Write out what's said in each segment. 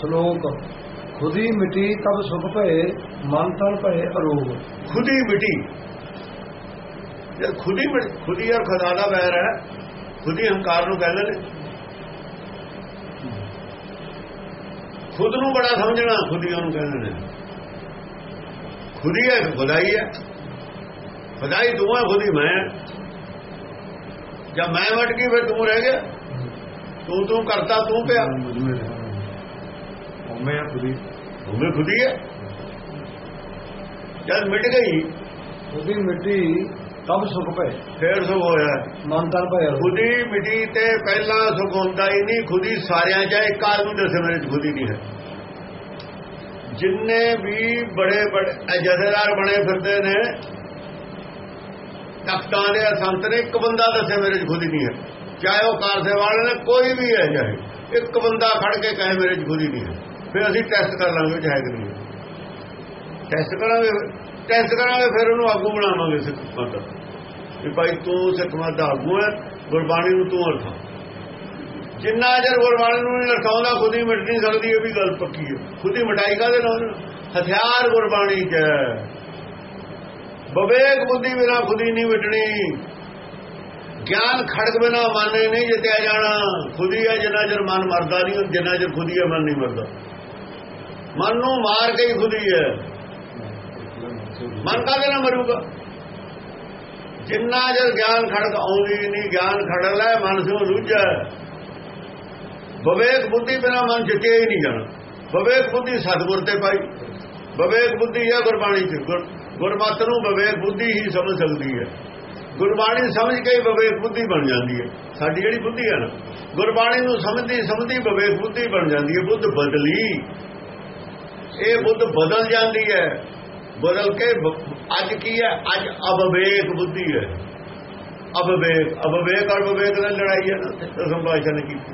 ਸ਼ਲੋਕ, ਖੁਦੀ ਮਿਟੀ ਤਬ ਸੁਖ ਭਏ, ਮਨ ਤਨ ਭਏ ਅਰੋਗ। ਖੁਦੀ ਮਿਟੀ। ਜਦ ਖੁਦੀ ਖੁਦੀ ਔਰ ਖੁਦਾ ਦਾ ਵੈਰ ਹੈ। ਖੁਦੀ ਹੰਕਾਰ ਨੂੰ ਕਹਿੰਦੇ ਨੇ। ਖੁਦ ਨੂੰ ਬੜਾ ਸਮਝਣਾ ਖੁਦੀ ਨੂੰ ਕਹਿੰਦੇ ਨੇ। ਖੁਦੀ ਹੈ, ਖੁਦਾਈ ਹੈ। ਖੁਦਾਈ ਤੂੰ ਹੈ, ਖੁਦੀ ਮੈਂ ਜਦ ਮੈਂ ਵਟ ਗਈ, ਫਿਰ ਤੂੰ ਰਹਿ ਗਿਆ। ਤੂੰ ਤੂੰ ਕਰਤਾ, ਤੂੰ ਪਿਆ। ਮੈਂ ਖੁਦੀ ਉਹ ਖੁਦੀ ਹੈ ਜਦ ਮਿਟ ਗਈ ਖੁਦੀ ਮਿਟੀ ਤਬ ਸੁਖ ਭਏ ਫੇਰ ਸੁਖ ਹੋਇਆ ਮਨ ਤਨ ਅਰੋਗ ਖੁਦੀ ਮਿਟੀ ਤੇ ਪਹਿਲਾਂ ਸੁਖ ਹੁੰਦਾ ਹੀ ਨਹੀਂ ਖੁਦੀ ਸਾਰਿਆਂ ਚ ਇੱਕ ਆਦਮੀ ਦੱਸੇ ਮੇਰੇ ਚ ਖੁਦੀ ਨਹੀਂ ਹੈ ਜਿੰਨੇ ਵੀ ਬੜੇ ਬੜੇ ਜਥੇਦਾਰ ਬਣੇ ਫਿਰਦੇ ਨੇ ਤਖਤਾਂ ਦੇ ਸੰਤ ਨੇ ਇੱਕ ਬੰਦਾ ਦੱਸੇ ਮੇਰੇ ਚ ਖੁਦੀ ਨਹੀਂ ਹੈ ਚਾਹੇ ਉਹ ਕਾਰਸੇ ਵਾਲੇ ਨੇ ਕੋਈ ਵੀ ਹੈ ਚਾਹੇ ਇੱਕ ਬੰਦਾ ਖੜ ਕੇ ਕਹੇ ਮੇਰੇ ਚ ਖੁਦੀ ਨਹੀਂ ਹੈ ਫਿਰ ਅਸੀਂ ਟੈਸਟ ਕਰ ਲਾਂਗੇ ਚਾਹੇ ਕਿ ਨਹੀਂ ਟੈਸਟ ਕਰਾਂਗੇ ਟੈਸਟ ਕਰਾਂਗੇ, ਫਿਰ ਉਹਨੂੰ ਆਗੂ ਬਣਾਵਾਂਗੇ ਸਿੱਖ ਮਤ। ਵੀ ਭਾਈ ਤੂੰ ਸਿੱਖ ਮਤ ਦਾ ਆਗੂ ਹੈ ਗੁਰਬਾਣੀ ਨੂੰ ਤੂੰ ਅਰਥਾ। ਜਿੰਨਾ ਜਰ ਗੁਰਬਾਣੀ ਨੂੰ ਨਹੀਂ ਰਖਾਉਂਦਾ ਖੁਦ ਹੀ ਮਿਟ ਨਹੀਂ ਸਕਦੀ, ਇਹ ਵੀ ਗੱਲ ਪੱਕੀ ਹੈ ਖੁਦ ਹੀ ਮਟਾਈ ਕਾਦੇ ਨਾਲ? ਹਥਿਆਰ ਗੁਰਬਾਣੀ ਚ ਬਵੇਕ ਬੁੱਧੀ ਬਿਨਾ ਖੁਦ ਹੀ ਨਹੀਂ ਮਿਟਣੀ। ਗਿਆਨ ਖੜਕ ਬਿਨਾ ਮਨ ਨਹੀਂ ਜਿੱਤਿਆ ਜਾਣਾ। ਖੁਦ ਹੀ ਹੈ ਜਿੰਨਾ ਜਰ ਮਨ ਮਰਦਾ ਨਹੀਂ, ਜਿੰਨਾ ਜਰ ਖੁਦ ਹੀ ਹੈ ਮਨ ਨਹੀਂ ਮਰਦਾ। ਮਨ ਨੂੰ ਮਾਰ ਕੇ ਹੀ ਖੁਦ ਹੈ। ਮਨ ਕਾਦੇ ਨਾਲ ਮਰੂਗਾ? ਜਿੰਨਾ ਜਰ ਗਿਆਨ ਖੜਕ ਆਉਂਦੀ ਨਹੀਂ, ਗਿਆਨ ਖੜ ਲੈ, ਮਨ ਸਿਓ ਰੁੱਝਾ ਵਿਵੇਕ ਬੁੱਧੀ ਬਿਨਾ ਮਨ ਜਿੱਤਿਆ ਹੀ ਨਹੀਂ ਜਾਣਾ। ਵਿਵੇਕ ਬੁੱਧੀ ਸਤਗੁਰ ਤੇ ਪਾਈ। ਵਿਵੇਕ ਬੁੱਧੀ ਹੈ ਗੁਰਬਾਣੀ ਚ। ਗੁਰ- ਗੁਰਮਤਿ ਨੂੰ ਵਿਵੇਕ ਬੁੱਧੀ ਹੀ ਸਮਝ ਸਕਦੀ ਹੈ। ਗੁਰਬਾਣੀ ਸਮਝ ਕੇ ਵਿਵੇਕ ਬੁੱਧੀ ਬਣ ਜਾਂਦੀ ਹੈ। ਸਾਡੀ ਜਿਹੜੀ ਬੁੱਧੀ ਹੈ ਨਾ, ਗੁਰਬਾਣੀ ਨੂੰ ਸਮਝਦੀ ਸਮਝਦੀ ਵਿਵੇਕ ਬੁੱਧੀ ਬਣ ਜਾਂਦੀ ਹੈ। ਬੁੱਧ ਬਦਲੀ। ਇਹ ਬੁੱਧ ਬਦਲ ਜਾਂਦੀ ਹੈ। ਬਦਲ ਕੇ ਅੱਜ ਕੀ ਹੈ? ਅੱਜ ਅਬਵੇਕ ਬੁੱਧੀ ਹੈ। ਅਬਵੇਕ ਅਬਵੇਕ ਔਰ ਵਿਵੇਕ ਨਾਲ ਲੜਾਈ ਹੈ ਨਾ ਦਸਮ ਪਾਤਸ਼ਾਹ ਨੇ ਕੀਤੀ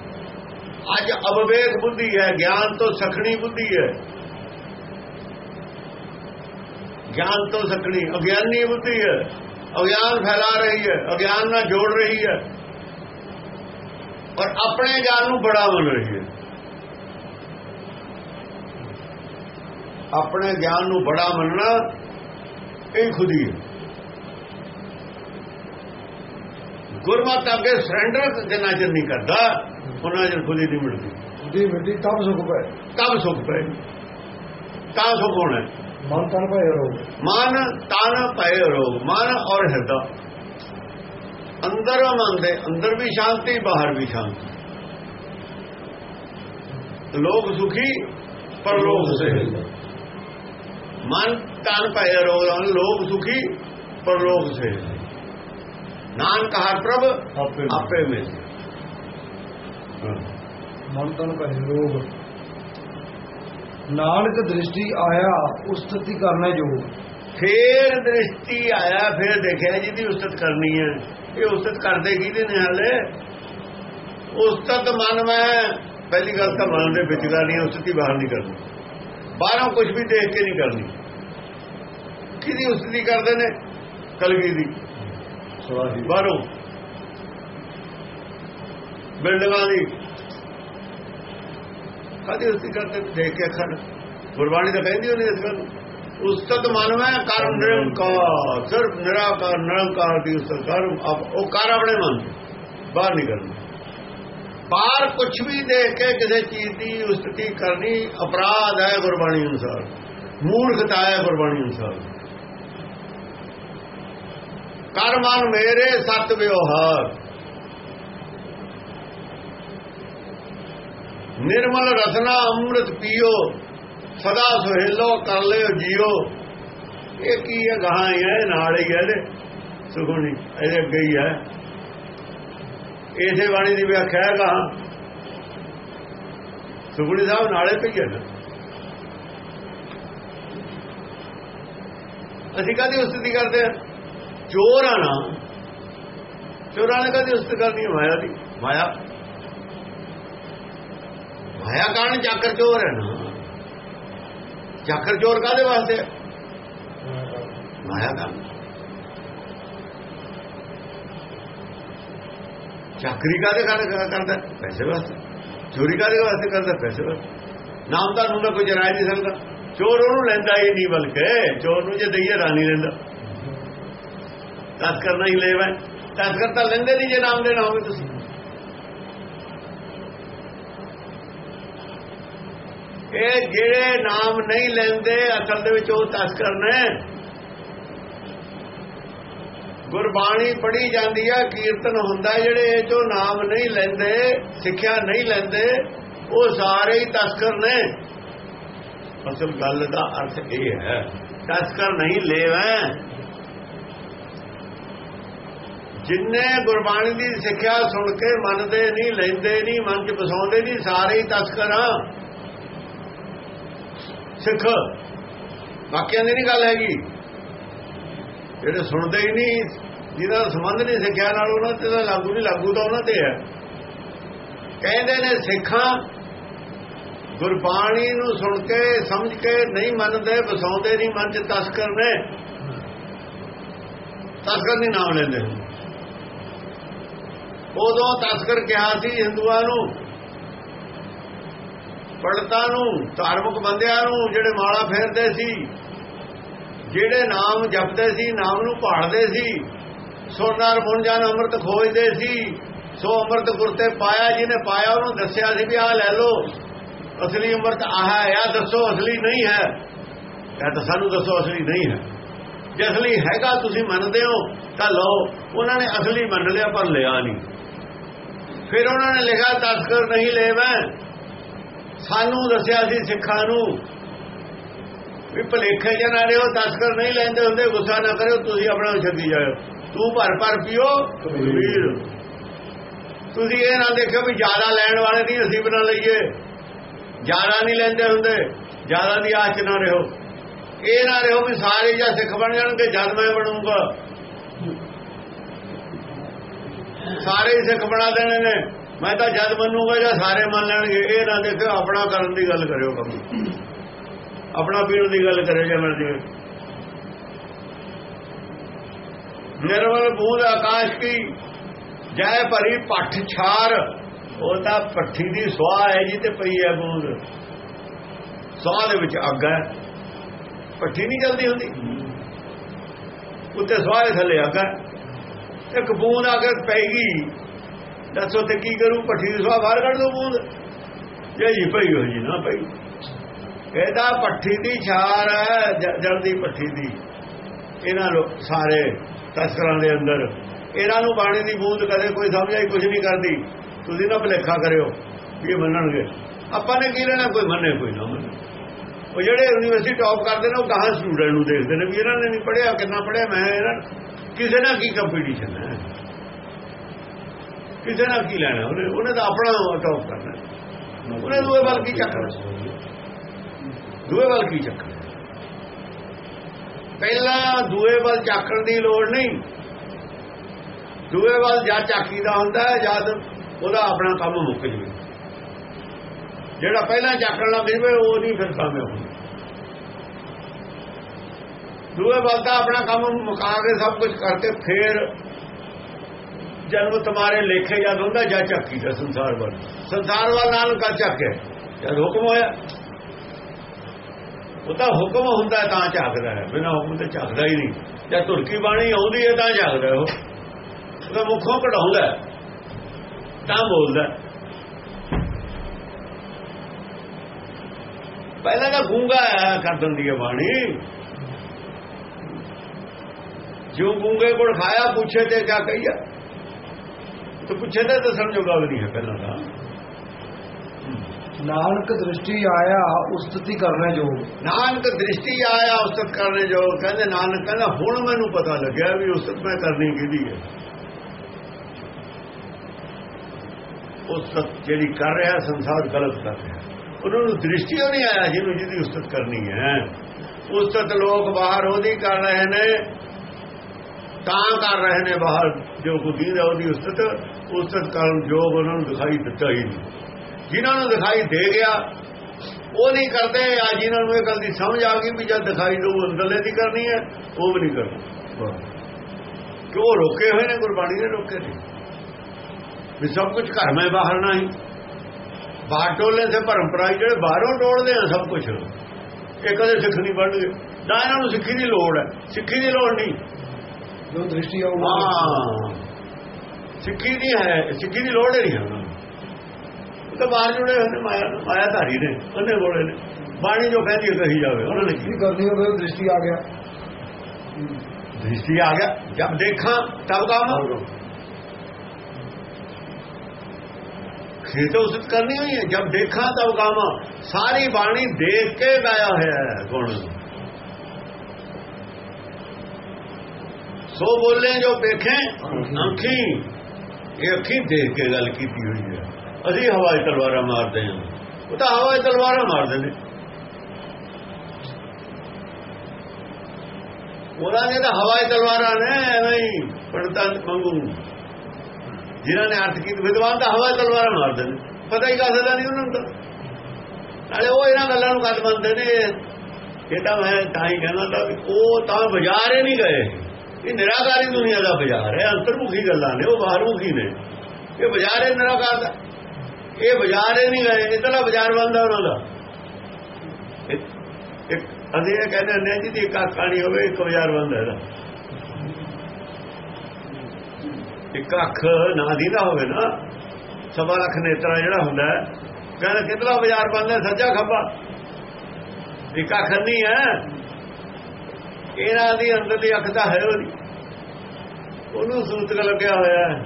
ਅੱਜ ਅਬਵੇਕ ਬੁੱਧੀ ਹੈ, ਗਿਆਨ ਤੋਂ ਸਖਣੀ ਬੁੱਧੀ ਹੈ। ਗਿਆਨ ਤੋਂ ਸਖਣੀ, ਅਗਿਆਨੀ ਬੁੱਧੀ ਹੈ। ਅਗਿਆਨ ਫੈਲਾ ਰਹੀ ਹੈ, ਅਗਿਆਨ ਨਾਲ ਜੋੜ ਰਹੀ ਹੈ। ਔਰ ਆਪਣੇ ਗਿਆਨ ਨੂੰ ਬੜਾ ਬਣ ਰਹੀ ਹੈ। ਆਪਣੇ ਗਿਆਨ ਨੂੰ ਬੜਾ ਮੰਨਣਾ ਇਹ ਖੁਦੀ ਹੈ। ਗੁਰਮਤਿ ਅੱਗੇ ਸਰੈਂਡਰ ਜਿੰਨਾ ਚਿਰ ਨਹੀਂ ਕਰਦਾ ਉਹਨਾਂ ਚਿਰ ਖੁਦੀ ਨਹੀਂ ਮਿਲਦੀ। ਖੁਦੀ ਮਿਟੀ ਤਬ ਸੁਖ ਭਏ ਤਬ ਸੁਖ ਪਏ। ਤਾਂ ਸੁਖ ਹੋਣਾ। ਮਨ ਤਨ ਭਏ ਅਰੋਗ ਮਨ ਤਨ ਪਏ ਰੋਗ ਮਨ ਔਰ ਹਿਰਦਾ। ਅੰਦਰ ਮਨ ਦੇ ਅੰਦਰ ਵੀ ਸ਼ਾਂਤੀ ਬਾਹਰ ਵੀ ਸ਼ਾਂਤੀ। ਲੋਕ ਸੁਖੀ ਪਰ ਲੋਕ ਸੇ ਮਨ ਤਨ ਪਏ ਰੋਗ ਲੋਕ ਸੁਖੀ ਪਰ ਲੋਕ ਸੇ। ਨਾਨਕ ਹਰ ਪ੍ਰਭ ਆਪੇ ਆਪੇ ਮਿਲ। ਮਨ ਤਨ ਭਏ ਅਰੋਗ ਨਾਨਕ ਦ੍ਰਿਸ਼ਟੀ ਆਇਆ ਉਸਤਤੀ ਕਰਨਾ ਜੋ ਫੇਰ ਦ੍ਰਿਸ਼ਟੀ ਆਇਆ ਫੇਰ ਦੇਖਿਆ ਜਿਹਦੀ ਉਸਤਤ ਕਰਨੀ ਹੈ। ਇਹ ਉਸਤਤ ਕਰਦੇ ਕਿਹਦੇ ਨੇ ਹਾਲੇ? ਉਸਤਤ ਮਨ ਮੈਂ। ਪਹਿਲੀ ਗੱਲ ਤਾਂ ਮਨ ਦੇ ਵਿੱਚ ਕਰਨੀ ਹੈ ਉਸਤਤੀ ਬਾਹਰ ਨਹੀਂ ਕਰਨੀ। ਬਾਹਰੋਂ ਕੁਝ ਵੀ ਦੇਖ ਕੇ ਨਹੀਂ ਕਰਨੀ। ਕਿਹਦੀ ਉਸਤਤੀ ਕਰਦੇ ਨੇ? ਕਲਗੀ ਦੀ। ਸਵਾਹੀ ਬਾਹਰੋਂ। ਬਿਲਡਿੰਗਾਂ ਦੀ। ਕਦੀ ਉਸਤਤੀ ਕਰਦੇ? ਦੇਖ ਕੇ ਨਾਲ। ਗੁਰਬਾਣੀ ਤਾਂ ਕਹਿੰਦੀ ਉਹਨੇ ਇਸ ਗੱਲ। ਉਸਤਤ ਮਨ ਮੈਂ ਕਰ ਨਿਰੰਕਾਰ। ਸਿਰਫ ਨਿਰਾਕਾਰ ਨਿਰੰਕਾਰ ਦੀ ਉਸਤਤ। ਕਰ ਆਪ- ਉਹ ਕਰ ਆਪਣੇ ਮਨ ਬਾਹਰ ਨਹੀਂ ਕਰਨਾ। ਬਾਹਰ ਕੁਝ ਵੀ ਦੇਖ ਕੇ ਕਿਸੇ ਚੀਜ਼ ਦੀ ਉਸਤਤੀ ਕਰਨੀ ਅਪਰਾਧ ਹੈ ਗੁਰਬਾਣੀ ਅਨੁਸਾਰ। ਮੂਰਖਤਾ ਹੈ ਗੁਰਬਾਣੀ ਅਨੁਸਾਰ। ਕਰ ਮਨ ਮੇਰੇ, ਸਤ ਵਿਵਹਾਰ। ਨਿਰਮਲ ਰਸਨਾ ਅੰਮ੍ਰਿਤ ਪੀਓ, ਸਦਾ ਸੁਹੇਲੋ ਕਰ ਲਿਓ ਜੀਓ। ਇਹ ਕੀ ਹੈ, ਗਾਹਾਂ ਹੀ ਹੈ ਨਾਲ ਹੀ ਹੈ ਇਹਦੇ। ਸੁਖਣੀ ਇਹਦੇ ਅੱਗੇ ਹੀ ਹੈ। ਇਸੇ ਬਾਣੀ ਦੀ ਵਿਆਖਿਆ ਹੈ ਗਾਹਾਂ। ਸੁਖਣੀ ਸਾਹਿਬ ਨਾਲੇ ਪਈ ਹੈ ਅਸੀਂ ਕਦੀ ਉਸਤਤੀ ਕਰਦੇ ਹਾਂ? ਚੋਰ ਆ ਨਾ ਚੋਰਾਂ ਨੇ ਕਦੀ ਉਸਤਤ ਕਰਨੀ ਮਾਇਆ ਦੀ। ਮਾਇਆ। ਮਾਇਆ ਕਾਰਨ ਜਾਕਰ ਚੋਰ ਹੈ ਨਾ। ਜਾਕਰ ਚੋਰ ਕਾਦੇ ਵਾਸਤੇ? ਮਾਇਆ ਕਾਰਨ। ਚਾਕਰੀ ਕਾਦੇ ਕਰਦਾ? ਪੈਸੇ ਵਾਸਤੇ। ਚੋਰੀ ਕਾਦੇ ਵਾਸਤੇ ਕਰਦਾ? ਪੈਸੇ ਵਾਸਤੇ। ਨਾਮ ਦਾ ਨੂੰ ਤਾਂ ਕੋਈ ਜਰਾ ਨਹੀਂ ਸਕਦਾ। ਚੋਰ ਉਹਨੂੰ ਲੈਂਦਾ ਹੀ ਨਹੀਂ ਬਲਕਿ, ਚੋਰ ਨੂੰ ਜੇ ਦਈਏ ਰਾਣੀ ਲੈਂਦਾ। ਤਸਕਰ ਨਹੀਂ ਲੈਵਾ। ਤਸਕਰ ਤਾਂ ਲੈਂਦੇ ਨਹੀਂ ਜੇ ਨਾਮ ਦੇਣਾ ਹੋਵੇ ਤੁਸੀਂ। ਇਹ ਜਿਹੜੇ ਨਾਮ ਨਹੀਂ ਲੈਂਦੇ, ਅਸਲ ਦੇ ਵਿੱਚ ਉਹ ਤਸਕਰ ਨੇ। ਗੁਰਬਾਣੀ ਪੜ੍ਹੀ ਜਾਂਦੀ ਆ, ਕੀਰਤਨ ਹੁੰਦਾ ਜਿਹੜੇ ਇਹ ਚੋਂ ਨਾਮ ਨਹੀਂ ਲੈਂਦੇ, ਸਿੱਖਿਆ ਨਹੀਂ ਲੈਂਦੇ, ਉਹ ਸਾਰੇ ਹੀ ਤਸਕਰ ਨੇ। ਅਸਲ ਗੱਲ ਦਾ ਅਰਥ ਇਹ ਹੈ, ਤਸਕਰ ਨਹੀਂ ਲੈਵੈ। ਜਿੰਨੇ ਗੁਰਬਾਣੀ ਦੀ ਸਿੱਖਿਆ ਸੁਣ ਕੇ ਮੰਨਦੇ ਨਹੀਂ, ਲੈਂਦੇ ਨਹੀਂ, ਮਨ 'ਚ ਬਸਾਉਂਦੇ ਨਹੀਂ, ਸਾਰੇ ਹੀ ਤਸਕਰ ਆ। ਸਿੱਖ ਬਾਕੀਆਂ ਦੀ ਨਹੀਂ ਗੱਲ ਹੈਗੀ। ਜਿਹੜੇ ਸੁਣਦੇ ਹੀ ਨਹੀਂ ਜਿਹਦਾ ਸੰਬੰਧ ਨਹੀਂ ਸਿੱਖਿਆ ਨਾਲ ਉਹਨਾਂ ਤੇ ਤਾਂ ਲਾਗੂ ਨਹੀਂ, ਲਾਗੂ ਤਾਂ ਉਹਨਾਂ ਤੇ ਹੈ। ਕਹਿੰਦੇ ਨੇ ਸਿੱਖਾਂ ਗੁਰਬਾਣੀ ਨੂੰ ਸੁਣ ਕੇ, ਸਮਝ ਕੇ ਨਹੀਂ ਮੰਨਦੇ ਬਸਾਉਂਦੇ ਨਹੀਂ ਮਨ ਚ, ਤਸਕਰ ਨੇ। ਤਸਕਰ ਨਹੀਂ ਨਾਮ ਲੈਂਦੇ। ਉਦੋਂ ਤਸਕਰ ਕਿਹਾ ਸੀ ਹਿੰਦੂਆਂ ਨੂੰ ਪੰਡਤਾਂ ਨੂੰ, ਧਾਰਮਿਕ ਬੰਦਿਆਂ ਨੂੰ, ਜਿਹੜੇ ਮਾਲਾ ਫੇਰਦੇ ਸੀ, ਜਿਹੜੇ ਨਾਮ ਜਪਦੇ ਸੀ, ਨਾਮ ਨੂੰ ਭਾਲਦੇ ਸੀ ਸੋਨਾਰ ਜਾਣ ਅੰਮ੍ਰਿਤ ਖੋਜਦੇ ਸੀ, ਸੋ ਅੰਮ੍ਰਿਤ ਗੁਰਤੇ ਪਾਇਆ, ਜਿਹਨੇ ਪਾਇਆ ਉਹਨੂੰ ਦੱਸਿਆ ਸੀ ਵੀ ਆਹ ਲੈ ਲਓ। ਅਸਲੀ ਅੰਮ੍ਰਿਤ ਆਹ ਹੈ ਆ ਦੱਸੋ, ਅਸਲੀ ਨਹੀਂ ਹੈ। ਇਹ ਤਾਂ ਸਾਨੂੰ ਦੱਸੋ, ਅਸਲੀ ਨਹੀਂ ਹੈ। ਜੇ ਅਸਲੀ ਹੈਗਾ, ਤੁਸੀਂ ਮੰਨਦੇ ਹੋ, ਤਾਂ ਲਓ। ਉਹਨਾਂ ਨੇ ਅਸਲੀ ਮੰਨ ਲਿਆ, ਪਰ ਲਿਆ ਨਹੀਂ। ਫਿਰ ਉਹਨਾਂ ਨੇ ਲਿਖਿਆ, ਤਸਕਰ ਨਹੀਂ ਲੈਵੈ। ਸਾਨੂੰ ਦੱਸਿਆ ਸੀ ਸਿੱਖਾਂ ਨੂੰ ਵੀ ਭਲੇਖੇ ਨੇ ਉਹ ਤਸਕਰ ਨਹੀਂ ਲੈਂਦੇ ਹੁੰਦੇ, ਗੁੱਸਾ ਨਾ ਕਰਿਓ, ਤੁਸੀਂ ਆਪਣਾ ਛੱਡੀ ਜਾਇਓ। ਤੂੰ ਭਰ ਭਰ ਪਿਓ। ਵੀਰ ਤੁਸੀਂ ਇਹ ਨਾ ਦੇਖਿਓ ਵੀ ਜ਼ਿਆਦਾ ਲੈਣ ਵਾਲੇ ਦੀ ਅਸੀਂ ਬਣਾ ਲਈਏ। ਜ਼ਿਆਦਾ ਨਹੀਂ ਲੈਂਦੇ ਹੁੰਦੇ ਜ਼ਿਆਦਾ ਦੀ ਆਚ ਨਾ ਰਹੋ। ਇਹ ਨਾ ਰਹੋ ਵੀ ਸਾਰੇ ਜਾਂ ਸਿੱਖ ਬਣ ਜਾਣਗੇ ਜਦ ਮੈਂ ਬਣੂੰਗਾ। ਸਾਰੇ ਸਿੱਖ ਬਣਾ ਦੇਣੇ ਨੇ। ਮੈਂ ਤਾਂ ਜਦ ਮੰਨੂਗਾ ਜਾਂ ਸਾਰੇ ਮੰਨ ਲੈਣਗੇ। ਇਹ ਨਾ ਦੇਖਿਓ ਆਪਣਾ ਕਰਨ ਦੀ ਗੱਲ ਕਰਿਓ ਕੰਮ ਆਪਣਾ ਪੀਣ ਦੀ ਗੱਲ ਕਰਿਓ ਜੇ ਮਰਜ਼ੀ। ਨਿਰਮਲ ਬੂੰਦ ਆਕਾਸ਼ ਕੀ? ਜੈ ਭਰੀ ਪੱਠ ਛਾਰ। ਉਹ ਤਾਂ ਪੱਠੀ ਦੀ ਸੁਆਹ ਹੈ ਜੀ ਤੇ ਪਈ ਹੈ ਬੂੰਦ ਸੁਆਹ ਦੇ ਵਿੱਚ ਅੱਗ ਹੈ। ਪੱਠੀ ਨਹੀਂ ਜਲਦੀ ਹੁੰਦੀ। ਉੱਤੇ ਸੁਆਹ ਦੇ ਥੱਲੇ ਅੱਗ ਹੈ। ਇੱਕ ਬੂੰਦ ਆ ਕੇ ਪੈਗੀ, ਦੱਸੋ ਤੇ ਕੀ ਕਰੂ? ਪੱਠੀ ਦੀ ਸੁਆਹ ਬਾਹਰ ਕੱਢ ਦੋ ਬੂੰਦ। ਜੇ ਜੀ ਪਈ ਹੋ ਜੀ, ਨਾ ਪਈ। ਇਹਦਾ ਪੱਠੀ ਦੀ ਛਾਰ ਹੈ ਜਲਦੀ ਪੱਠੀ ਦੀ। ਇਹਨਾਂ ਲੋਕ ਸਾਰੇ ਤਸਕਰਾਂ ਦੇ ਅੰਦਰ। ਇਹਨਾਂ ਨੂੰ ਬਾਣੀ ਦੀ ਬੂੰਦ ਕਦੇ ਕੋਈ ਸਮਝ ਆਈ ਕੁਝ ਨਹੀਂ ਕਰਦੀ। ਤੁਸੀਂ ਨਾ ਭਲੇਖਾ ਕਰਿਓ ਵੀ ਇਹ ਮੰਨਣਗੇ। ਆਪਾਂ ਨੇ ਕੀ ਲੈਣਾ? ਕੋਈ ਮੰਨੇ, ਕੋਈ ਨਾ ਮੰਨੇ। ਉਹ ਜਿਹੜੇ ਯੂਨੀਵਰਸਿਟੀ ਟੌਪ ਕਰਦੇ ਨੇ, ਉਹ ਕਹਾਂ ਸਟੂਡੈਂਟ ਨੂੰ ਦੇਖਦੇ ਨੇ ਵੀ ਇਹਨਾਂ ਨੇ ਨਹੀਂ ਪੜ੍ਹਿਆ, ਕਿੰਨਾ ਪੜ੍ਹਿਆ, ਮੈਂ ਇਹਨਾਂ ਕਿਸੇ ਨਾਲ ਕੀ ਕੰਪੀਟੀਸ਼ਨ ਹੈ? ਕਿਸੇ ਨਾਲ ਕੀ ਲੈਣਾ ਉਹਨੇ? ਉਹਨੇ ਤਾਂ ਆਪਣਾ ਟੌਪ ਕਰਨਾ। ਉਹਨੇ ਦੂਏ ਵੱਲ ਕੀ ਚੱਕਣਾ? ਦੂਏ ਵੱਲ ਕੀ ਚੱਕਣਾ? ਪਹਿਲਾਂ ਦੂਏ ਵੱਲ ਚੱਕਣ ਦੀ ਲੋੜ ਨਹੀਂ। ਦੂਏ ਵੱਲ ਜਾਂ ਚੱਕੀਦਾ ਹੁੰਦਾ ਜਦ ਉਹਦਾ ਆਪਣਾ ਕੰਮ ਮੁੱਕ ਜਵੇ। ਜਿਹੜਾ ਪਹਿਲਾਂ ਚੱਕਣ ਲੱਗ ਜਵੇ, ਉਹ ਨਹੀਂ ਫਿਰ ਕੰਮ ਹੁੰਦਾ ਦੂਏ ਵੱਲ ਤਾਂ ਆਪਣਾ ਕੰਮ ਮੁਕਾ ਕੇ ਸਭ ਕੁਝ ਕਰਕੇ ਫੇਰ ਜਨਮ ਤੁਹਾਰੇ ਲੇਖੇ ਜਦ ਹੁੰਦਾ ਜਾਂ ਚੱਕੀ ਦਾ ਸੰਸਾਰ ਵੱਲ। ਸੰਸਾਰ ਵੱਲ ਨਾਲ ਕਾ ਚੱਕੇ ਜਦ ਹੁਕਮ ਹੋਇਆ ਉਹ ਤਾਂ ਹੁਕਮ ਹੁੰਦਾ ਤਾਂ ਝਾਕਦਾ ਹੈ, ਬਿਨਾਂ ਹੁਕਮ ਤੇ ਝਾਕਦਾ ਹੀ ਨਹੀਂ। ਜਦ ਤੁਰਕੀ ਬਾਣੀ ਆਉਂਦੀ ਹੈ ਤਾਂ ਝਾਕਦਾ ਉਹ। ਉਹਦਾ ਮੁੱਖੋਂ ਕਢਾਉਂਦਾ ਤਾਂ ਬੋਲਦਾ ਪਹਿਲਾਂ ਤਾਂ ਗੂੰਗਾ ਕਰ ਦਿੰਦੀ ਹੈ ਬਾਣੀ। ਜੋ ਗੂੰਗੇ ਕੋਲ ਖਾਇਆ, ਪੁੱਛੇ ਤੇ ਕਿਆ ਕਹੀਆ ਤਾਂ ਪੁੱਛੇ ਤੇ ਦੱਸਣ ਜੋਗਾ ਵੀ ਨਹੀਂ ਹੈ ਪਹਿਲਾਂ ਤਾਂ। ਨਾਨਕ ਦ੍ਰਿਸ਼ਟੀ ਆਇਆ ਉਸਤਤੀ ਕਰਨਾ ਜੋ ਨਾਨਕ ਦ੍ਰਿਸ਼ਟੀ ਆਇਆ ਉਸਤਤ ਕਰਨੇ ਜੋ ਕਹਿੰਦੇ ਨਾਨਕ ਕਹਿੰਦਾ, ਹੁਣ ਮੈਨੂੰ ਪਤਾ ਲੱਗਿਆ ਵੀ ਉਸਤਤ ਮੈਂ ਕਰਨੀ ਕਿਹਦੀ ਹੈ। ਉਸਤਤ ਜਿਹੜੀ ਕਰ ਰਿਹਾ, ਸੰਸਾਰ ਗਲਤ ਕਰ ਰਿਹਾ। ਉਹਨਾਂ ਨੂੰ ਦ੍ਰਿਸ਼ਟੀ ਉਹ ਨਹੀਂ ਆਇਆ ਜਿਹਨੂੰ ਜਿਹਦੀ ਉਸਤਤ ਕਰਨੀ ਹੈ। ਉਸਤਤ ਲੋਕ ਬਾਹਰ ਉਹਦੀ ਕਰ ਰਹੇ ਨੇ, ਤਾਂ ਕਰ ਰਹੇ ਨੇ ਬਾਹਰ। ਜੋ ਬੁੱਧੀ ਦਾ ਉਹਦੀ ਉਸਤਤ ਉਸਤਤ ਕਰਨ ਯੋਗ ਉਹਨਾਂ ਨੂੰ ਦਿਖਾਈ ਦਿੱਤਾ ਹੀ ਨਹੀਂ। ਜਿਨ੍ਹਾਂ ਨੂੰ ਦਿਖਾਈ ਦੇ ਗਿਆ ਉਹ ਨਹੀਂ ਕਰਦੇ ਆ ਜਿਨ੍ਹਾਂ ਨੂੰ ਇਹ ਗੱਲ ਦੀ ਸਮਝ ਆ ਗਈ ਵੀ ਜਦ ਦਿਖਾਈ ਦੋ ਅੰਦਰਲੇ ਦੀ ਕਰਨੀ ਹੈ ਉਹ ਵੀ ਨਹੀਂ ਕਰਦੇ। ਕਿਉਂ ਰੋਕੇ ਹੋਏ ਨੇ ਗੁਰਬਾਣੀ ਨੇ ਰੋਕੇ ਨੇ? ਵੀ ਸਭ ਕੁਝ ਘਰ ਮੈਂ ਬਾਹਰ ਨਹੀਂ ਬਾਟੋਲੇ ਤੇ ਪਰੰਪਰਾ ਜਿਹੜੇ ਬਾਹਰੋਂ ਟੋੜਦੇ ਆ ਸਭ ਕੁਝ ਇਹ ਕਦੇ ਸਿੱਖ ਨਹੀਂ ਬਣਨਗੇ ਨਾ ਇਹਨਾਂ ਨੂੰ ਸਿੱਖੀ ਦੀ ਲੋੜ ਹੈ। ਸਿੱਖੀ ਦੀ ਲੋੜ ਨਹੀਂ। ਜੋ ਦ੍ਰਿਸ਼ਟੀ ਆਉਗੀ ਹਾਂ। ਸਿੱਖੀ ਦੀ ਹੈ ਸਿੱਖੀ ਦੀ ਲੋੜ ਹੀ ਨਹੀਂ ਹੈ। ਉਹਨਾਂ ਨੂੰ ਉਹ ਤਾਂ ਬਾਹਰ ਜੁੜੇ ਹੋਏ ਨੇ ਮਾਇਆ ਮਾਇਆ ਧਾਰੀ ਨੇ ਉਹਨੇ ਬੋਲੇ ਨੇ ਬਾਣੀ ਜੋ ਕਹਿੰਦੀ ਹੈ ਕਹੀ ਜਾਵੇ ਉਹਨਾਂ ਨੇ ਕੀ ਕਰਨੀ ਹੋਵੇ ਦ੍ਰਿਸ਼ਟੀ ਆ ਗਿਆ। ਦ੍ਰਿਸ਼ਟੀ ਆ ਗਿਆ। ਜਦ ਦੇਖਾਂ ਤਬ ਕੰਮ ਖੇਤ ਉਸਤ ਕਰਨੀ ਹੋਈ ਹੈ। ਜਦ ਦੇਖਾਂ ਤਬ ਕੰਮ ਸਾਰੀ ਬਾਣੀ ਦੇਖ ਕੇ ਗਾਇਆ ਹੋਇਆ ਹੈ ਗੁਣ। ਸੋ ਬੋਲੇ ਜੋ ਵੇਖੇ ਅੱਖੀ। ਇਹ ਅੱਖੀ ਦੇਖ ਕੇ ਗੱਲ ਕੀਤੀ ਹੋਈ ਹੈ। ਅਸੀਂ ਹਵਾਈ ਤਲਵਾਰਾਂ ਮਾਰਦੇ ਹਾਂ। ਉਹ ਤਾਂ ਹਵਾਈ ਤਲਵਾਰਾਂ ਮਾਰਦੇ ਨੇ। ਉਹਨਾਂ ਨੇ ਤਾਂ ਹਵਾਈ ਤਲਵਾਰਾਂ ਨੇ ਐਵੇਂ ਹੀ ਪੰਡਤਾਂ ਮੰਗੂ ਜਿਨ੍ਹਾਂ ਨੇ ਅਰਥ ਕੀਤੇ ਵਿਦਵਾਨ ਤਾਂ ਹਵਾਈ ਤਲਵਾਰਾਂ ਮਾਰਦੇ ਨੇ। ਪਤਾ ਹੀ ਕਾਹਦਾ ਦਾ ਨਹੀਂ ਉਹਨਾਂ ਨੂੰ ਨਾਲੇ ਉਹ ਇਹਨਾਂ ਗੱਲਾਂ ਨੂੰ ਗੱਲ ਮੰਨਦੇ ਨੇ। ਇਹ ਤਾਂ ਮੈਂ ਤਾਂ ਹੀ ਕਹਿੰਦਾ ਤਾਂ ਉਹ ਤਾਂ ਬਾਜ਼ਾਰ ਹੀ ਨਹੀਂ ਗਏ। ਇਹ ਨਿਰਾਕਾਰੀ ਦੁਨੀਆ ਦਾ ਬਾਜ਼ਾਰ ਹੈ। ਅੰਤਰਮੁਖੀ ਗੱਲਾਂ ਨੇ, ਉਹ ਬਾਹਰਮੁਖੀ ਨੇ। ਇਹ ਬਾਜ਼ਾਰ ਹੈ ਨਿਰਾਕਾਰ ਦਾ। ਇਹ ਬਾਜ਼ਾਰ ਹੀ ਨਹੀਂ ਗਏ ਇਤਨਾ ਬਾਜ਼ਾਰ ਬੰਦਾ ਉਹਨਾਂ ਦਾ। ਇੱਕ- ਅਸੀਂ ਇਹ ਕਹਿੰਦੇ ਹੁੰਦੇ ਜੀ ਦੀ ਇੱਕ ਅੱਖਾਂ ਨਹੀਂ ਹੋਵੇ, ਇੱਕ ਬਾਜ਼ਾਰ ਬੰਦ ਇਹਦਾ। ਇੱਕ ਅੱਖ ਨਾ ਦੀ ਨਾ ਹੋਵੇ ਨਾ, ਸਵਾ ਲੱਖ ਨੇਤਰਾ ਜਿਹੜਾ ਹੁੰਦਾ ਕਹਿੰਦਾ ਕਿਤਨਾ ਬਾਜ਼ਾਰ ਬੰਦ ਹੈ, ਸੱਜਾ ਖੱਬਾ। ਇੱਕ ਅੱਖ ਨਹੀਂ ਹੈ। ਇਹਨਾਂ ਦੀ ਅੰਦਰਲੀ ਅੱਖ ਤਾਂ ਹੈ ਉਹ ਨਹੀਂ ਉਹਨੂੰ ਸੂਤਕ ਲੱਗਿਆ ਹੋਇਆ ਹੈ।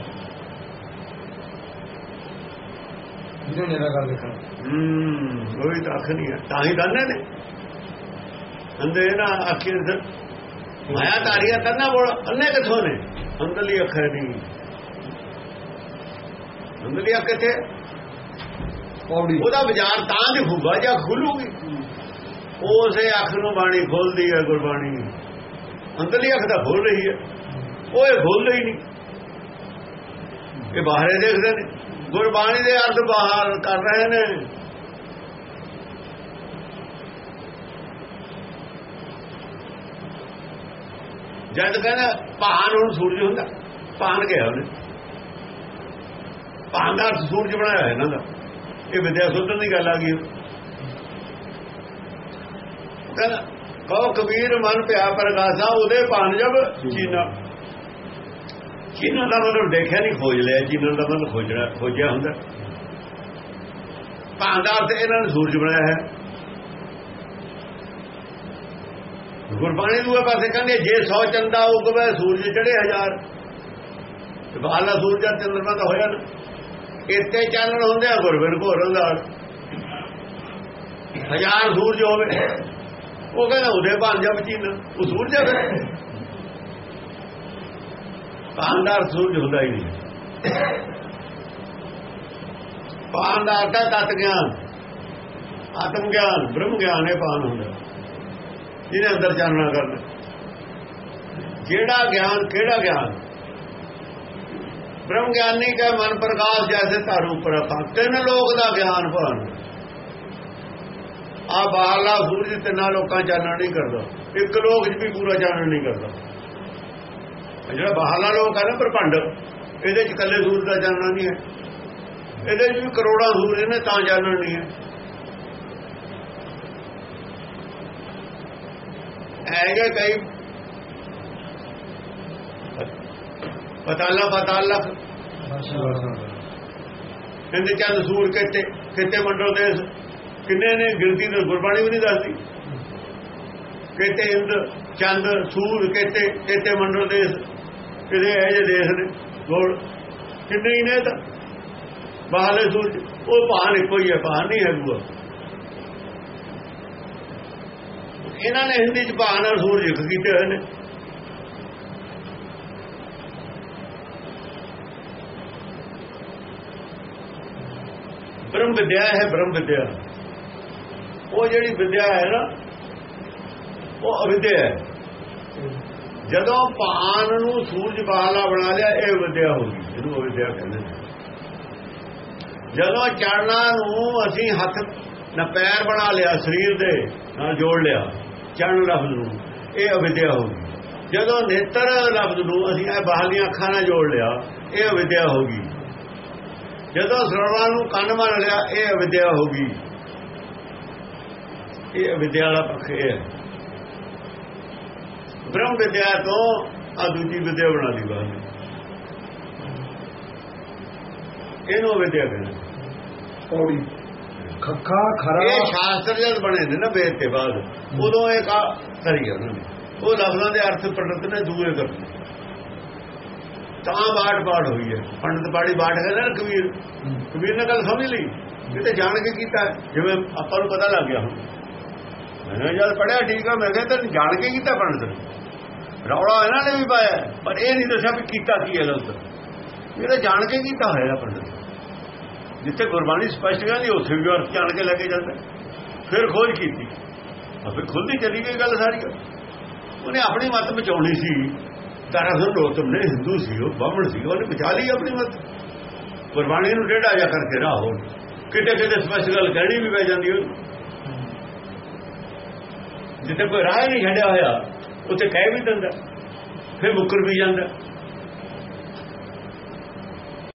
ਜਿਹਨੇ ਨਿਰਾ ਕਰ ਦੇਖਣਾ ਹੂੰ ਉਹ ਵੀ ਤਾਂ ਅੱਖ ਨਹੀਂ ਹੈ। ਤਾਂ ਹੀ ਦੰਨੇ ਨੇ ਅੰਦੇ ਨਾ ਅੱਖੀ ਅੰਦਰ। ਮਾਇਆ ਤਾਰੀਆ ਕਰਨਾ ਬੋਲ ਅੰਨੇ ਕਿਥੋਂ ਨੇ? ਅੰਦਰਲੀ ਅੱਖ ਹੈ ਨਹੀਂ। ਅੰਦਰਲੀ ਅੱਖ ਕਿੱਥੇ? ਪੌੜੀ। ਉਹਦਾ ਬਾਜ਼ਾਰ ਤਾਂ ਦਿਖੂਗਾ ਜਾਂ ਖੁੱਲੂਗੀ ਉਸੇ ਅੱਖ ਨੂੰ ਬਾਣੀ ਖੋਲਦੀ ਹੈ ਗੁਰਬਾਣੀ। ਅੰਦਰਲੀ ਅੱਖ ਤਾਂ ਖੋਲ ਰਹੀ ਹੈ। ਉਹ ਇਹ ਖੋਲ ਰਹੀ ਨਹੀਂ। ਇਹ ਬਾਹਰੇ ਦੇਖਦੇ ਨੇ। ਗੁਰਬਾਣੀ ਦੇ ਅਰਥ ਬਾਹਰ ਕਰ ਰਹੇ ਨੇ। ਜਦ ਕਹਿੰਦਾ, ਭਾਨ ਹੁਣ ਸੂਰਜ ਹੁੰਦਾ, ਭਾਨ ਗਿਆ ਉਹਨੇ। ਭਾਨ ਦਾ ਅਰਥ ਸੂਰਜ ਬਣਾਇਆ ਇਹਨਾਂ ਦਾ। ਇਹ ਵਿਦਿਆ ਸੁਧਨ ਦੀ ਗੱਲ ਆ ਗਈ। ਕਹਿੰਦਾ, ਕਹੋ ਕਬੀਰ ਮਨ ਪਿਆ ਪ੍ਰਗਾਸਾ ਉਹਦੇ ਭਾਨ ਜਬ ਚੀਨਾ। ਚੀਨਾ ਦਾ ਮਤਲਬ ਦੇਖਿਆ ਨਹੀਂ, ਖੋਜ ਲਿਆ ਚੀਨਾ ਦਾ ਮਤਲਬ ਖੋਜਣਾ, ਖੋਜਿਆ ਹੁੰਦਾ। ਭਾਨ ਦਾ ਇਹਨਾਂ ਨੇ ਸੂਰਜ ਬਣਾਇਆ ਹੈ। ਗੁਰਬਾਣੀ ਦੂਏ ਪਾਸੇ ਕਹਿੰਦੇ ਜੇ 100 ਚੰਦਾ ਉਗਵੇ, ਸੂਰਜ ਚੜੇ ਹਜ਼ਾਰ। ਤੇ ਬਾਹਲਾ ਸੂਰਜ ਦਾ ਚੰਦਰਮਾ ਤਾਂ ਹੋਇਆ ਨਾ। ਇੱਥੇ ਚਾਨਣ ਹੁੰਦੇ ਆ ਗੁਰਬਿਨ ਘੋਰਨ ਦਾ ਹਜ਼ਾਰ ਸੂਰਜ ਹੋਵੇ। ਉਹ ਕਹਿੰਦਾ ਉਹਦੇ ਭਾਂਜਾ ਬਚੀਨ ਉਹ ਸੂਰਜ ਹੈ ਫਿਰ ਸੂਰਜ ਹੁੰਦਾ ਹੀ ਨਹੀਂ। ਪਾਂਦਾਰ ਦਾ ਤਤ ਗਿਆਨ ਆਤਮ ਗਿਆਨ ਬ੍ਰਹਮ ਗਿਆਨ ਇਹ ਪਾਨ ਹੁੰਦਾ। ਜਿਹਦੇ ਅੰਦਰ ਚਾਨਣਾ ਕਰਨਾ। ਜਿਹੜਾ ਗਿਆਨ, ਕਿਹੜਾ ਗਿਆਨ? ਬ੍ਰਹਮ ਗਿਆਨੀ ਕਾ ਮਨ ਪ੍ਰਕਾਸ਼ ਜੈਸੇ ਧਾਰੂ ਪ੍ਰਪਾ ਤਿੰਨ ਲੋਕ ਦਾ ਗਿਆਨ ਭਾਨ। ਆ ਬਾਹਰਲਾ ਸੂਰਜ ਤਿੰਨਾਂ ਲੋਕਾਂ ਚਾਨਣ ਨਹੀਂ ਕਰਦਾ। ਇੱਕ ਲੋਕ 'ਚ ਵੀ ਪੂਰਾ ਚਾਨਣ ਨਹੀਂ ਕਰਦਾ। ਜਿਹੜਾ ਬਾਹਰਲਾ ਲੋਕ ਹੈ ਨਾ ਪ੍ਰਪੰਡ ਇਹਦੇ 'ਚ ਇਕੱਲੇ ਸੂਰਜ ਦਾ ਜਾਣਨਾ ਨਹੀਂ ਹੈ। ਇਹਦੇ 'ਚ ਵੀ ਕਰੋੜਾਂ ਸੂਰ ਇਹਨੇ ਤਾਂ ਚਾਨਣ ਨਹੀਂ ਹੈ। ਹੈਗੇ ਕਈ ਪਤਾਲਾ ਪਤਾਲਾ। ਕਹਿੰਦੇ ਚੰਦ ਸੂਰ ਕਿਤੇ ਕਿਤੇ ਮੰਡਲ ਦੇ ਕਿੰਨੇ ਨੇ ਗਿਣਤੀ ਦੀ ਗੁਰਬਾਣੀ ਵੀ ਨਹੀਂ ਦੱਸਦੀ। ਕਿਤੇ ਇੰਦ, ਚੰਦ ਸੂਰ ਕਿਤੇ ਕਿਤੇ ਮੰਡਲ ਦੇ ਕਿਤੇ ਇਹ ਜੇ ਦੇਸ਼ ਨੇ ਗੋਲ। ਕਿੰਨੇ ਹੀ ਨੇ ਤਾਂ? ਬਾਹਲੇ ਸੂਰਜ। ਉਹ ਭਾਨ ਇੱਕੋ ਹੀ ਹੈ ਭਾਨ ਨਹੀਂ ਹੈ ਦੂਆ। ਇਹਨਾਂ ਨੇ ਹਿੰਦੀ ਚ ਭਾਨ ਔਰ ਸੂਰਜ ਇੱਕ ਕੀਤੇ ਹੋਏ ਨੇ। ਬ੍ਰਹਮ ਵਿਦਿਆ ਹੈ, ਬ੍ਰਹਮ ਵਿਦਿਆ। ਉਹ ਜਿਹੜੀ ਵਿਦਿਆ ਹੈ ਨਾ, ਉਹ ਅਵਿਦਿਆ ਹੈ। ਜਦੋਂ ਪਾਨ ਨੂੰ ਸੂਰਜ ਬਾਹਲਾ ਬਣਾ ਲਿਆ, ਇਹ ਵਿਦਿਆ ਹੋ ਗਈ। ਇਹਨੂੰ ਅਵਿਦਿਆ ਕਹਿੰਦੇ ਨੇ। ਜਦੋਂ ਚੜਨਾ ਨੂੰ ਅਸੀਂ ਹੱਥ ਨਾ ਪੈਰ ਬਣਾ ਲਿਆ, ਸਰੀਰ ਦੇ ਨਾਲ ਜੋੜ ਲਿਆ ਚੜਨ ਲਫ਼ਜ਼ ਨੂੰ, ਇਹ ਅਵਿਦਿਆ ਹੋ ਗਈ। ਜਦੋਂ ਨੇਤਰ ਲਫ਼ਜ਼ ਨੂੰ ਅਸੀਂ ਇਹ ਬਾਹਲੀਆਂ ਅੱਖਾਂ ਨਾਲ ਜੋੜ ਲਿਆ, ਇਹ ਅਵਿਦਿਆ ਹੋ ਗਈ। ਜਦੋਂ ਸਰਵਣਾ ਨੂੰ ਕੰਨ ਮੰਨ ਲਿਆ, ਇਹ ਅਵਿਦਿਆ ਹੋ ਗਈ। ਇਹ ਅਵਿਦਿਆ ਵਾਲਾ ਪੱਖ ਇਹ ਹੈ। ਬ੍ਰਹਮ ਵਿਦਿਆ ਤੋਂ ਆ ਦੂਜੀ ਵਿਦਿਆ ਬਣਾ ਲਈ ਨੇ ਇਹਨੂੰ ਵਿਦਿਆ ਕਹਿੰਦੇ ਪੌੜੀ ਖੱਖਾ ਖਰਾ। ਇਹ ਸ਼ਾਸਤਰ ਜਦ ਬਣੇ ਨੇ ਨਾ ਵੇਦ ਤੇ ਬਾਅਦ ਉਦੋਂ ਇਹ ਕਾ ਕਰੀ ਉਹਨਾਂ ਨੇ। ਉਹ ਲਫ਼ਜ਼ਾਂ ਦੇ ਅਰਥ ਪੰਡਤ ਨੇ ਦੂਏ ਕਰਦੇ ਤਾਂ ਬਾਟ ਬਾਟ ਹੋਈ ਹੈ। ਪੰਡਤ ਬਾੜੀ ਬਾਟ ਕਹਿੰਦਾ ਨਾ ਕਬੀਰ। ਕਬੀਰ ਨੇ ਗੱਲ ਸਮਝ ਲਈ। ਇਹ ਤੇ ਜਾਣ ਕੇ ਕੀਤਾ। ਜਿਵੇਂ ਆਪਾਂ ਨੂੰ ਪਤਾ ਲੱਗ ਗਿਆ ਹੁਣ। ਮੈਂ ਜਦ ਪੜਿਆ ਠੀਕ ਆ। ਮੈਂ ਕਿਹਾ ਤੈਨੂੰ ਜਾਣ ਕੇ ਕੀਤਾ ਪੰਡਤ ਨੇ। ਰੌਲਾ ਇਹਨਾਂ ਨੇ ਵੀ ਪਾਇਆ, ਪਰ ਇਹ ਨਹੀਂ ਦੱਸਿਆ ਵੀ ਕੀਤਾ ਕੀ ਹੈ ਗਲਤ ਇਹਦਾ ਜਾਣ ਕੇ ਕੀਤਾ ਹੋਇਆ ਪੰਡਤ ਜਿੱਥੇ ਗੁਰਬਾਣੀ ਸਪਸ਼ਟ ਕਹਿੰਦੀ ਉੱਥੇ ਵੀ ਅਰਥ ਜਾਣ ਕੇ ਲੈ ਕੇ ਜਾਂਦਾ। ਫਿਰ ਖੋਜ ਕੀਤੀ। ਫਿਰ ਖੁੱਲਦੀ ਚਲੀ ਗਈ ਗੱਲ ਸਾਰੀ। ਉਹਨੇ ਆਪਣੀ ਮਤ ਬਚਾਉਣੀ ਸੀ। ਦਰਅਸਲ ਰੋਤਮ ਨੇ ਹਿੰਦੂ ਸੀ, ਉਹ ਬਾਹਮਣ ਸੀ। ਉਹਨੇ ਬਚਾ ਲਈ ਆਪਣੀ ਮਤ। ਗੁਰਬਾਣੀ ਨੂੰ ਡੇਢਾ ਜਾ ਕਰਕੇ ਰਾਹ ਹੋ ਕਿਤੇ ਕਿਤੇ ਸਪਸ਼ਟ ਗੱਲ ਕਹਿਣੀ ਵੀ ਪੈ ਜਾਂਦੀ ਉਹ ਜਿੱਥੇ ਕੋਈ ਰਾਹ ਨਹੀਂ ਛੱਡਿਆ ਹੋਇਆ ਉੱਥੇ ਕਹਿ ਵੀ ਦਿੰਦਾ ਫਿਰ ਮੁੱਕਰ ਵੀ ਜਾਂਦਾ।